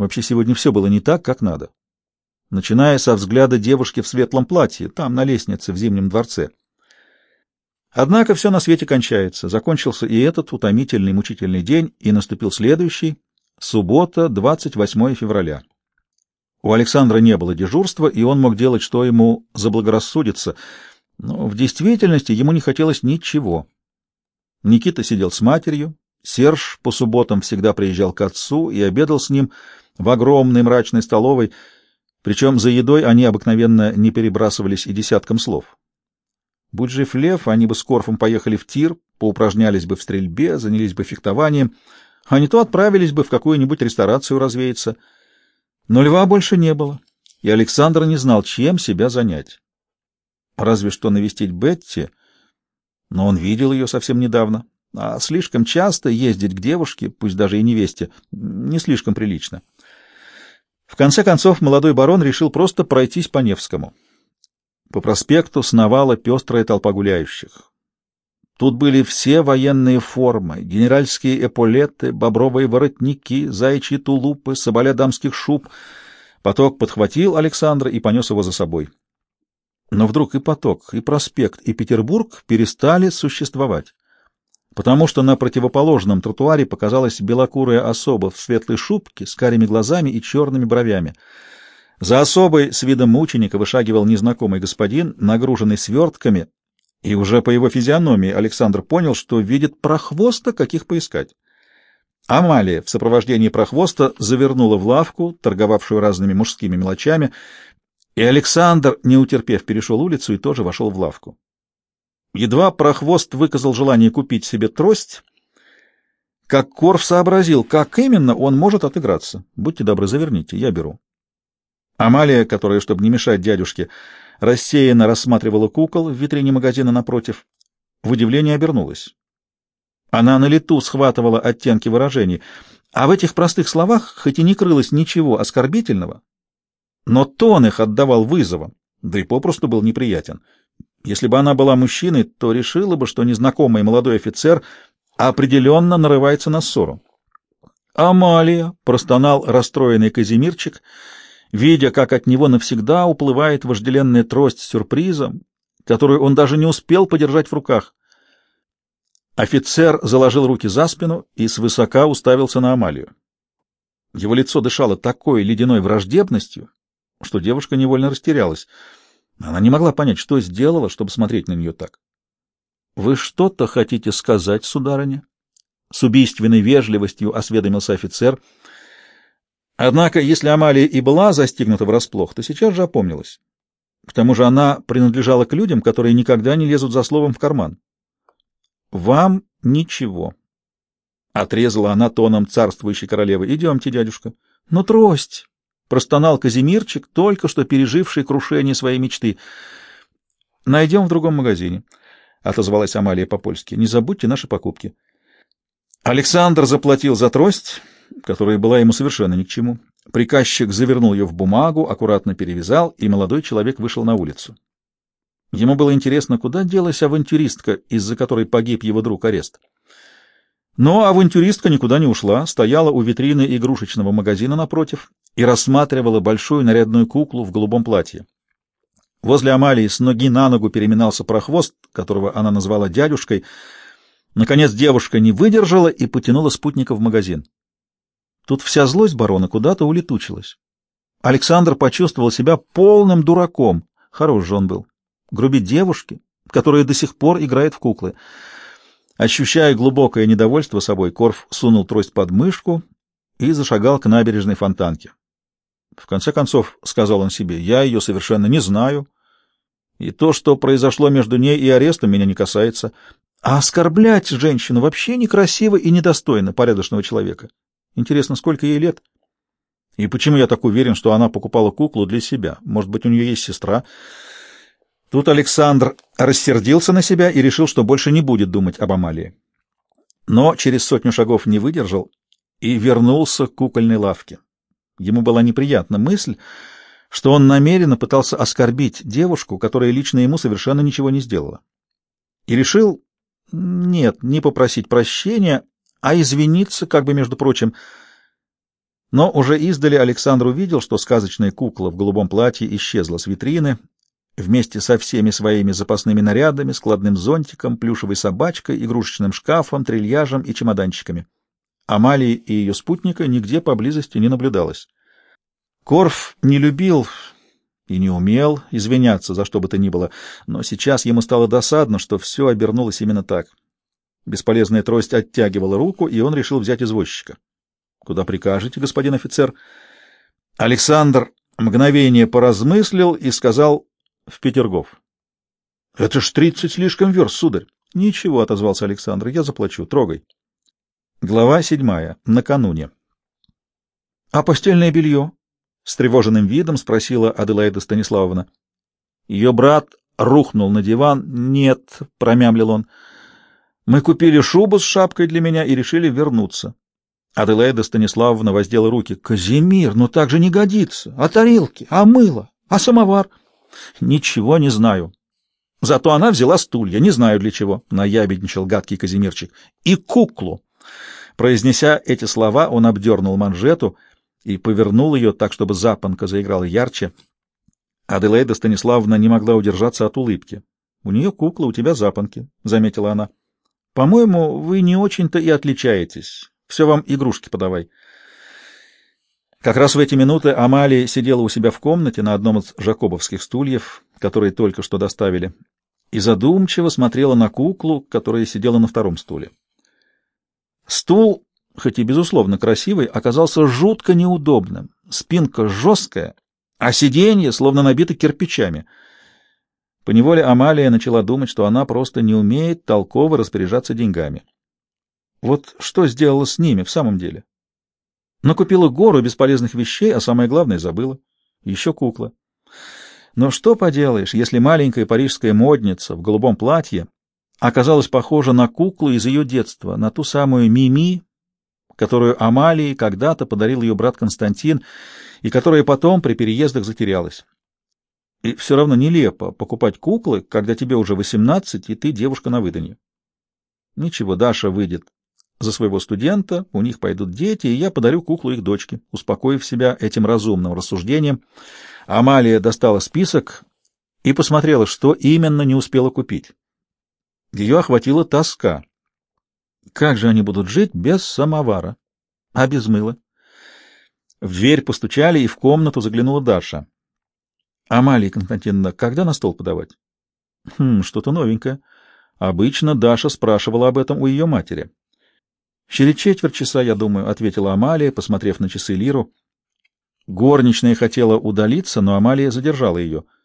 Вообще сегодня все было не так, как надо. Начиная со взгляда девушки в светлом платье, там, на лестнице, в Зимнем дворце. Однако все на свете кончается. Закончился и этот утомительный, мучительный день, и наступил следующий, суббота, 28 февраля. У Александра не было дежурства, и он мог делать, что ему заблагорассудится, но в действительности ему не хотелось ничего. Никита сидел с матерью, Серж по субботам всегда приезжал к отцу и обедал с ним в огромной мрачной столовой, причем за едой они обыкновенно не перебрасывались и десятком слов. Будь жив Лев, они бы с Корфом поехали в тир, поупражнялись бы в стрельбе, занялись бы фехтованием, а не то отправились бы в какую-нибудь ресторацию развеяться. Но Льва больше не было, и Александр не знал, чем себя занять. Разве что навестить Бетти, но он видел ее совсем недавно, а слишком часто ездить к девушке, пусть даже и невесте, не слишком прилично. В конце концов, молодой барон решил просто пройтись по Невскому. По проспекту сновала пестрая толпа гуляющих. Тут были все военные формы, генеральские эполеты, бобровые воротники, заячьи тулупы, соболя дамских шуб. Поток подхватил Александра и понес его за собой. Но вдруг и поток, и проспект, и Петербург перестали существовать, потому что на противоположном тротуаре показалась белокурая особа в светлой шубке с карими глазами и черными бровями — за особой с видом мученика вышагивал незнакомый господин, нагруженный свертками, и уже по его физиономии Александр понял, что видит прохвоста, каких поискать. Амалия в сопровождении прохвоста завернула в лавку, торговавшую разными мужскими мелочами, и Александр, не утерпев, перешел улицу и тоже вошел в лавку. Едва прохвост выказал желание купить себе трость, как Корф сообразил, как именно он может отыграться. Будьте добры, заверните, я беру. Амалия, которая, чтобы не мешать дядюшке, рассеянно рассматривала кукол в витрине магазина напротив, в удивлении обернулась. Она на лету схватывала оттенки выражений, а в этих простых словах, хоть и не крылось ничего оскорбительного, но тон их отдавал вызовом, да и попросту был неприятен. Если бы она была мужчиной, то решила бы, что незнакомый молодой офицер определенно нарывается на ссору. «Амалия!» — простонал расстроенный Казимирчик — видя, как от него навсегда уплывает вожделенная трость с сюрпризом, которую он даже не успел подержать в руках. Офицер заложил руки за спину и свысока уставился на Амалию. Его лицо дышало такой ледяной враждебностью, что девушка невольно растерялась. Она не могла понять, что сделала, чтобы смотреть на нее так. — Вы что-то хотите сказать, сударыня? С убийственной вежливостью осведомился офицер — Однако, если Амалия и была застигнута врасплох, то сейчас же опомнилась. К тому же она принадлежала к людям, которые никогда не лезут за словом в карман. «Вам ничего», — отрезала она тоном царствующей королевы. «Идемте, дядюшка». «Ну, трость!» — простонал Казимирчик, только что переживший крушение своей мечты. «Найдем в другом магазине», — отозвалась Амалия по-польски. «Не забудьте наши покупки». Александр заплатил за трость которая была ему совершенно ни к чему. Приказчик завернул ее в бумагу, аккуратно перевязал, и молодой человек вышел на улицу. Ему было интересно, куда делась авантюристка, из-за которой погиб его друг Арест. Но авантюристка никуда не ушла, стояла у витрины игрушечного магазина напротив и рассматривала большую нарядную куклу в голубом платье. Возле Амалии с ноги на ногу переминался прохвост, которого она назвала дядюшкой. Наконец девушка не выдержала и потянула спутника в магазин. Тут вся злость барона куда-то улетучилась. Александр почувствовал себя полным дураком. Хорош же он был. Грубить девушке, которая до сих пор играет в куклы. Ощущая глубокое недовольство собой, Корф сунул трость под мышку и зашагал к набережной фонтанке. В конце концов, — сказал он себе, — я ее совершенно не знаю, и то, что произошло между ней и арестом, меня не касается. А оскорблять женщину вообще некрасиво и недостойно порядочного человека. Интересно, сколько ей лет? И почему я так уверен, что она покупала куклу для себя? Может быть, у нее есть сестра? Тут Александр рассердился на себя и решил, что больше не будет думать об Амалии. Но через сотню шагов не выдержал и вернулся к кукольной лавке. Ему была неприятна мысль, что он намеренно пытался оскорбить девушку, которая лично ему совершенно ничего не сделала. И решил, нет, не попросить прощения, а извиниться, как бы, между прочим. Но уже издали Александр увидел, что сказочная кукла в голубом платье исчезла с витрины вместе со всеми своими запасными нарядами, складным зонтиком, плюшевой собачкой, игрушечным шкафом, трильяжем и чемоданчиками. Амалии и ее спутника нигде поблизости не наблюдалось. Корф не любил и не умел извиняться за что бы то ни было, но сейчас ему стало досадно, что все обернулось именно так. Бесполезная трость оттягивала руку, и он решил взять извозчика. — Куда прикажете, господин офицер? Александр мгновение поразмыслил и сказал в Петергоф. — Это ж тридцать слишком верст, сударь. — Ничего, — отозвался Александр, — я заплачу, трогай. Глава седьмая. Накануне. — А постельное белье? — с тревоженным видом спросила Аделаида Станиславовна. Ее брат рухнул на диван. «Нет», — промямлил он, — «мы купили шубу с шапкой для меня и решили вернуться». Аделаида Станиславовна воздела руки. «Казимир, ну так же не годится. А тарелки? А мыло? А самовар?» «Ничего не знаю». Зато она взяла стулья, не знаю для чего, — наябедничал гадкий Казимирчик. И куклу. Произнеся эти слова, он обдернул манжету — и повернул ее так, чтобы запонка заиграла ярче. Аделаида Станиславовна не могла удержаться от улыбки. — У нее кукла, у тебя запонки, — заметила она. — По-моему, вы не очень-то и отличаетесь. Все вам игрушки подавай. Как раз в эти минуты Амалия сидела у себя в комнате на одном из жакобовских стульев, которые только что доставили, и задумчиво смотрела на куклу, которая сидела на втором стуле. Стул хоть и безусловно красивый, оказался жутко неудобным. Спинка жесткая, а сиденье словно набито кирпичами. Поневоле Амалия начала думать, что она просто не умеет толково распоряжаться деньгами. Вот что сделала с ними в самом деле? Накупила гору бесполезных вещей, а самое главное забыла. Еще кукла. Но что поделаешь, если маленькая парижская модница в голубом платье оказалась похожа на куклу из ее детства, на ту самую Мими, которую Амалии когда-то подарил ее брат Константин и которая потом при переездах затерялась. И все равно нелепо покупать куклы, когда тебе уже восемнадцать, и ты девушка на выданье. Ничего, Даша выйдет за своего студента, у них пойдут дети, и я подарю куклу их дочке, успокоив себя этим разумным рассуждением. Амалия достала список и посмотрела, что именно не успела купить. Ее охватила тоска. Как же они будут жить без самовара? А без мыла? В дверь постучали, и в комнату заглянула Даша. — Амалия Константиновна, когда на стол подавать? — Хм, что-то новенькое. Обычно Даша спрашивала об этом у ее матери. — Через четверть часа, я думаю, — ответила Амалия, посмотрев на часы Лиру. Горничная хотела удалиться, но Амалия задержала ее —